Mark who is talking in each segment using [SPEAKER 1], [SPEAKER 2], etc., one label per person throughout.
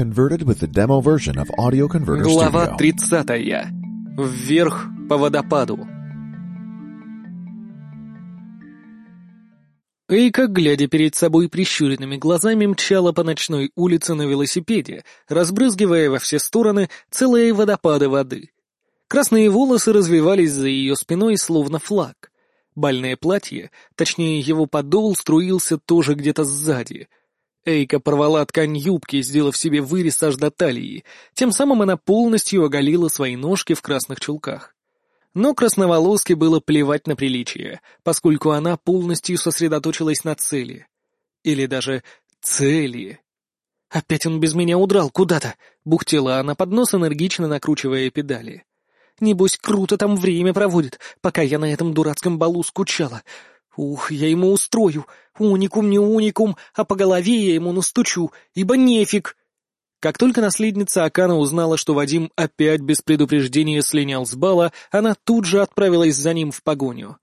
[SPEAKER 1] converted with the demo version of Audio Converter
[SPEAKER 2] Глава
[SPEAKER 1] Studio.
[SPEAKER 2] 30. Вверх по водопаду. Эйка, глядя перед собой прищуренными глазами, мчала по ночной улице на велосипеде, разбрызгивая во все стороны целые водопады воды. Красные волосы развивались за ее спиной, словно флаг. Бальное платье, точнее его подол, струился тоже где-то сзади. Эйка порвала ткань юбки, сделав себе вырез аж до талии. Тем самым она полностью оголила свои ножки в красных чулках. Но красноволоске было плевать на приличие, поскольку она полностью сосредоточилась на цели. Или даже цели. «Опять он без меня удрал куда-то!» — бухтела она под нос, энергично накручивая педали. «Небось, круто там время проводит, пока я на этом дурацком балу скучала. Ух, я ему устрою! Уникум не уникум, а по голове я ему настучу, ибо нефиг!» Как только наследница Акана узнала, что Вадим опять без предупреждения слинял с бала, она тут же отправилась за ним в погоню.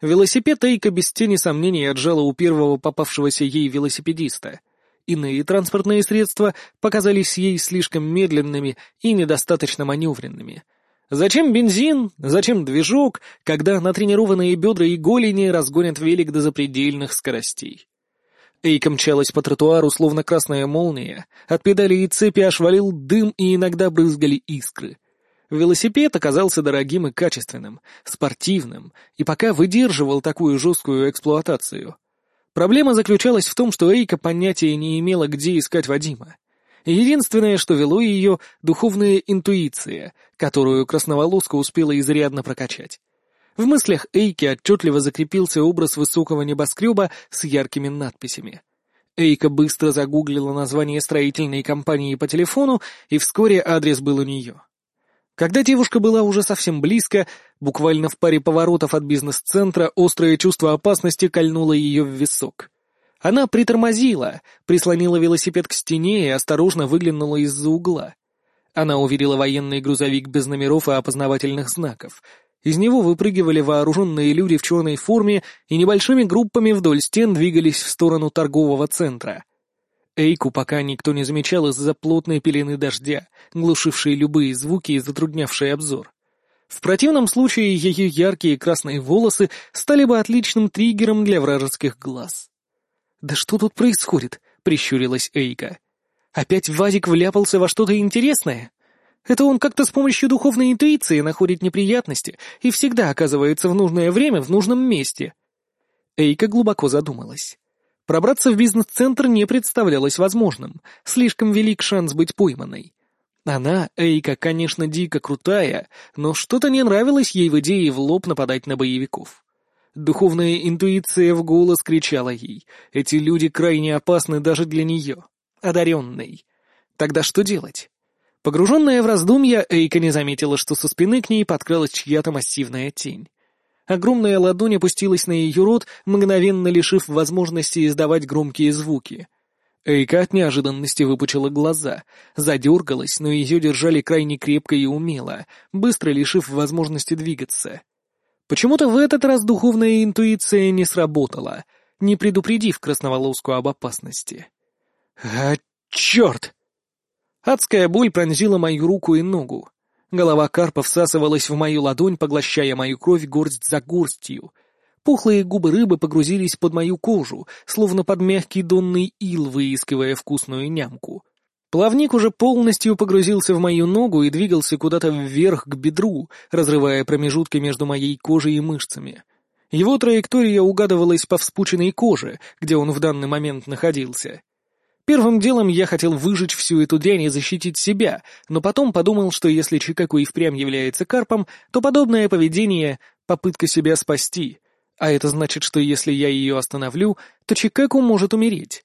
[SPEAKER 2] Велосипед Эйка без тени сомнений отжала у первого попавшегося ей велосипедиста. Иные транспортные средства показались ей слишком медленными и недостаточно маневренными. Зачем бензин, зачем движок, когда натренированные бедра и голени разгонят велик до запредельных скоростей? Эйка мчалась по тротуару, словно красная молния, от педалей и цепи аж валил дым и иногда брызгали искры. Велосипед оказался дорогим и качественным, спортивным, и пока выдерживал такую жесткую эксплуатацию. Проблема заключалась в том, что Эйка понятия не имела, где искать Вадима. Единственное, что вело ее — духовная интуиция, которую красноволоска успела изрядно прокачать. В мыслях Эйки отчетливо закрепился образ высокого небоскреба с яркими надписями. Эйка быстро загуглила название строительной компании по телефону, и вскоре адрес был у нее. Когда девушка была уже совсем близко, буквально в паре поворотов от бизнес-центра, острое чувство опасности кольнуло ее в висок. Она притормозила, прислонила велосипед к стене и осторожно выглянула из-за угла. Она увидела военный грузовик без номеров и опознавательных знаков. Из него выпрыгивали вооруженные люди в черной форме и небольшими группами вдоль стен двигались в сторону торгового центра. Эйку пока никто не замечал из-за плотной пелены дождя, глушившей любые звуки и затруднявшей обзор. В противном случае ее яркие красные волосы стали бы отличным триггером для вражеских глаз. «Да что тут происходит?» — прищурилась Эйка. «Опять Вадик вляпался во что-то интересное? Это он как-то с помощью духовной интуиции находит неприятности и всегда оказывается в нужное время в нужном месте». Эйка глубоко задумалась. Пробраться в бизнес-центр не представлялось возможным, слишком велик шанс быть пойманной. Она, Эйка, конечно, дико крутая, но что-то не нравилось ей в идее в лоб нападать на боевиков. Духовная интуиция в голос кричала ей. Эти люди крайне опасны даже для нее, одаренной. Тогда что делать? Погруженная в раздумья, Эйка не заметила, что со спины к ней подкралась чья-то массивная тень. Огромная ладонь опустилась на ее рот, мгновенно лишив возможности издавать громкие звуки. Эйка от неожиданности выпучила глаза, задергалась, но ее держали крайне крепко и умело, быстро лишив возможности двигаться. Почему-то в этот раз духовная интуиция не сработала, не предупредив красноволоску об опасности. «А, черт!» Адская боль пронзила мою руку и ногу. Голова карпа всасывалась в мою ладонь, поглощая мою кровь горсть за горстью. Пухлые губы рыбы погрузились под мою кожу, словно под мягкий донный ил, выискивая вкусную нямку. Плавник уже полностью погрузился в мою ногу и двигался куда-то вверх к бедру, разрывая промежутки между моей кожей и мышцами. Его траектория угадывалась по вспученной коже, где он в данный момент находился. Первым делом я хотел выжечь всю эту дрянь и защитить себя, но потом подумал, что если Чикаку и впрямь является карпом, то подобное поведение — попытка себя спасти, а это значит, что если я ее остановлю, то Чикаку может умереть.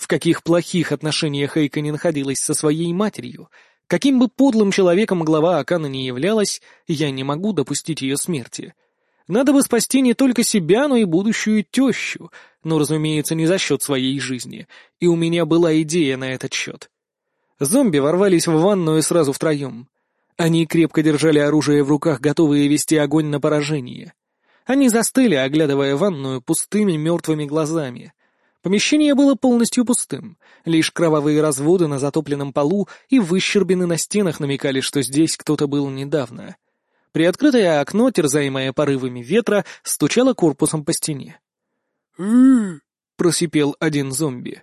[SPEAKER 2] В каких плохих отношениях Эйка находилась со своей матерью, каким бы подлым человеком глава Акана не являлась, я не могу допустить ее смерти. Надо бы спасти не только себя, но и будущую тещу, но, разумеется, не за счет своей жизни, и у меня была идея на этот счет. Зомби ворвались в ванную сразу втроем. Они крепко держали оружие в руках, готовые вести огонь на поражение. Они застыли, оглядывая ванную пустыми мертвыми глазами. Помещение было полностью пустым. Лишь кровавые разводы на затопленном полу и выщербины на стенах намекали, что здесь кто-то был недавно. Приоткрытое окно, терзаемое порывами ветра, стучало корпусом по стене. Просипел один зомби.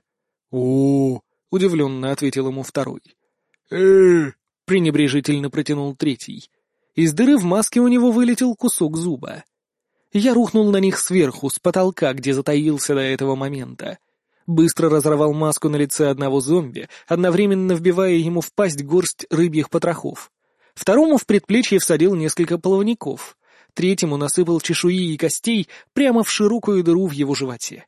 [SPEAKER 3] «О!»
[SPEAKER 2] — удивленно ответил ему второй.
[SPEAKER 3] э
[SPEAKER 2] пренебрежительно протянул третий. Из дыры в маске у него вылетел кусок зуба. Я рухнул на них сверху, с потолка, где затаился до этого момента. Быстро разорвал маску на лице одного зомби, одновременно вбивая ему в пасть горсть рыбьих потрохов. Второму в предплечье всадил несколько половников. Третьему насыпал чешуи и костей прямо в широкую дыру в его животе.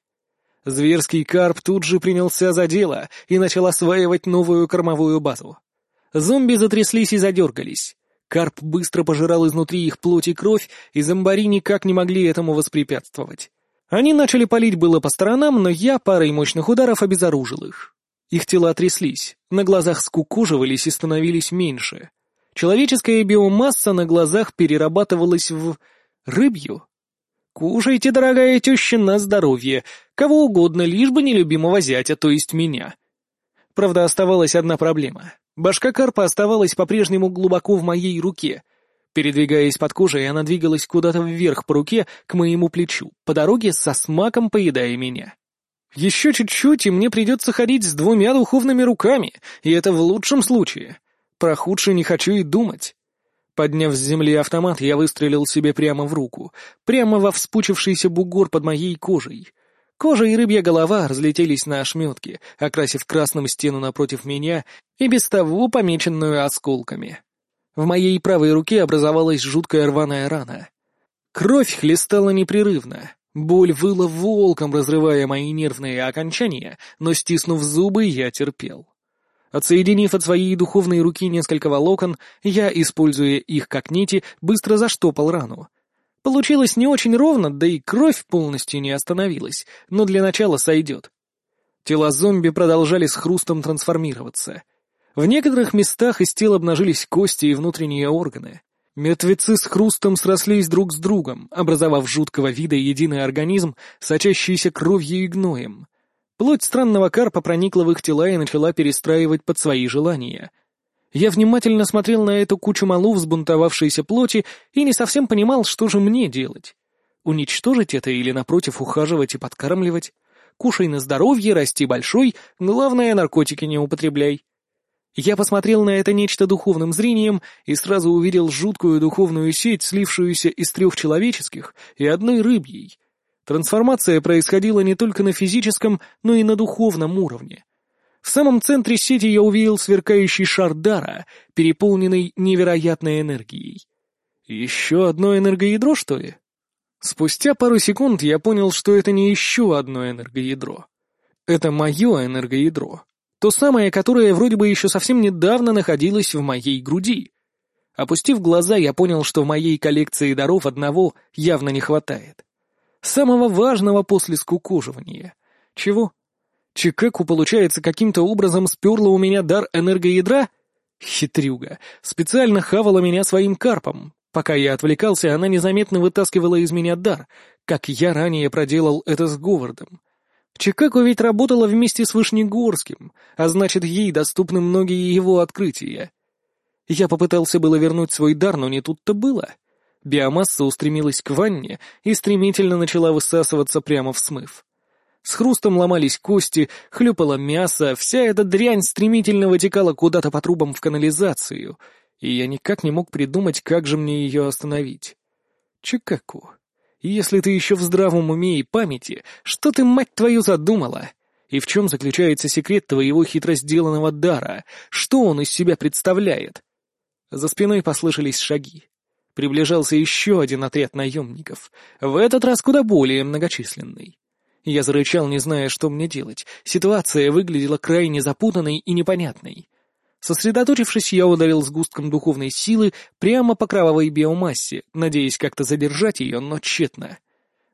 [SPEAKER 2] Зверский карп тут же принялся за дело и начал осваивать новую кормовую базу. Зомби затряслись и задергались. Карп быстро пожирал изнутри их плоть и кровь, и зомбари никак не могли этому воспрепятствовать. Они начали палить было по сторонам, но я парой мощных ударов обезоружил их. Их тела тряслись, на глазах скукоживались и становились меньше. Человеческая биомасса на глазах перерабатывалась в... рыбью. «Кушайте, дорогая теща, на здоровье, кого угодно, лишь бы нелюбимого зятя, то есть меня». Правда, оставалась одна проблема. Башка карпа оставалась по-прежнему глубоко в моей руке. Передвигаясь под кожей, она двигалась куда-то вверх по руке к моему плечу, по дороге со смаком поедая меня. Еще чуть-чуть, и мне придется ходить с двумя духовными руками, и это в лучшем случае. Про худшее не хочу и думать. Подняв с земли автомат, я выстрелил себе прямо в руку, прямо во вспучившийся бугор под моей кожей. Кожа и рыбья голова разлетелись на ошметки, окрасив красным стену напротив меня и без того помеченную осколками. В моей правой руке образовалась жуткая рваная рана. Кровь хлестала непрерывно. Боль выла волком, разрывая мои нервные окончания, но, стиснув зубы, я терпел. Отсоединив от своей духовной руки несколько волокон, я, используя их как нити, быстро заштопал рану, Получилось не очень ровно, да и кровь полностью не остановилась, но для начала сойдет. Тела зомби продолжали с хрустом трансформироваться. В некоторых местах из тел обнажились кости и внутренние органы. Мертвецы с хрустом срослись друг с другом, образовав жуткого вида единый организм, сочащийся кровью и гноем. Плоть странного карпа проникла в их тела и начала перестраивать под свои желания — я внимательно смотрел на эту кучу малу взбунтовавшейся плоти и не совсем понимал, что же мне делать. Уничтожить это или, напротив, ухаживать и подкармливать? Кушай на здоровье, расти большой, главное, наркотики не употребляй. Я посмотрел на это нечто духовным зрением и сразу увидел жуткую духовную сеть, слившуюся из трех человеческих и одной рыбьей. Трансформация происходила не только на физическом, но и на духовном уровне. В самом центре сети я увидел сверкающий шар дара, переполненный невероятной энергией. Еще одно энергоядро, что ли? Спустя пару секунд я понял, что это не еще одно энергоядро. Это мое энергоядро. То самое, которое вроде бы еще совсем недавно находилось в моей груди. Опустив глаза, я понял, что в моей коллекции даров одного явно не хватает. Самого важного после скукоживания. Чего? Чикеку, получается, каким-то образом сперла у меня дар энергоядра? Хитрюга. Специально хавала меня своим карпом. Пока я отвлекался, она незаметно вытаскивала из меня дар, как я ранее проделал это с Говардом. Чикаго ведь работала вместе с Вышнегорским, а значит, ей доступны многие его открытия. Я попытался было вернуть свой дар, но не тут-то было. Биомасса устремилась к ванне и стремительно начала высасываться прямо в смыв. С хрустом ломались кости, хлюпало мясо, вся эта дрянь стремительно вытекала куда-то по трубам в канализацию, и я никак не мог придумать, как же мне ее остановить. Чикаку, если ты еще в здравом уме и памяти, что ты, мать твою, задумала? И в чем заключается секрет твоего хитро сделанного дара? Что он из себя представляет? За спиной послышались шаги. Приближался еще один отряд наемников, в этот раз куда более многочисленный. Я зарычал, не зная, что мне делать. Ситуация выглядела крайне запутанной и непонятной. Сосредоточившись, я ударил сгустком духовной силы прямо по кровавой биомассе, надеясь как-то задержать ее, но тщетно.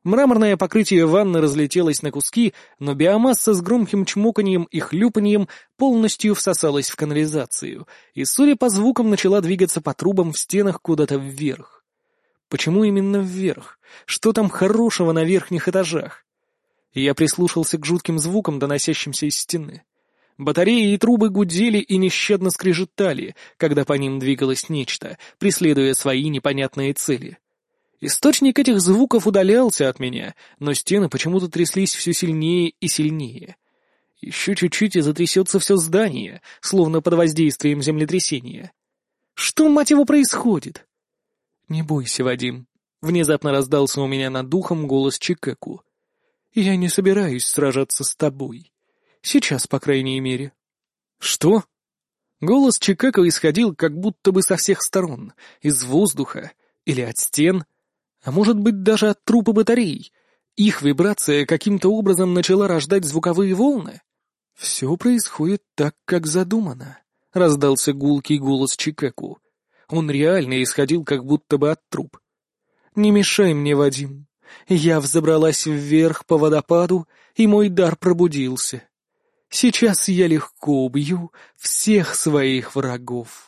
[SPEAKER 2] Мраморное покрытие ванны разлетелось на куски, но биомасса с громким чмоканьем и хлюпаньем полностью всосалась в канализацию, и, судя по звукам, начала двигаться по трубам в стенах куда-то вверх. Почему именно вверх? Что там хорошего на верхних этажах? Я прислушался к жутким звукам, доносящимся из стены. Батареи и трубы гудели и нещадно скрежетали, когда по ним двигалось нечто, преследуя свои непонятные цели. Источник этих звуков удалялся от меня, но стены почему-то тряслись все сильнее и сильнее. Еще чуть-чуть и затрясется все здание, словно под воздействием землетрясения. Что, мать его, происходит? «Не бойся, Вадим», — внезапно раздался у меня над духом голос Чикеку. «Я не собираюсь сражаться с тобой. Сейчас, по крайней мере». «Что?» Голос Чикаго исходил как будто бы со всех сторон, из воздуха или от стен, а может быть даже от трупа батарей. Их вибрация каким-то образом начала рождать звуковые волны. «Все происходит так, как задумано», — раздался гулкий голос Чикаго. Он реально исходил как будто бы от труб. «Не мешай мне, Вадим. Я взобралась вверх по водопаду, и мой дар пробудился. Сейчас я легко убью всех своих врагов».